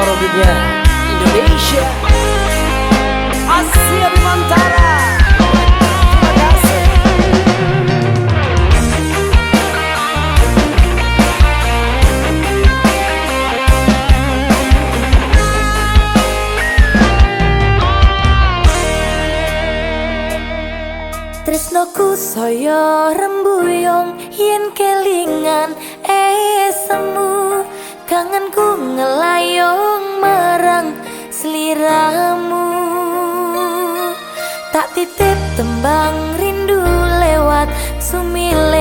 Indonesia. Asia Tresnoku saya rembuyong yen kelingan esemu. Kangenku ngelai seliramu. Tak titip tembang rindu lewat sumile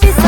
this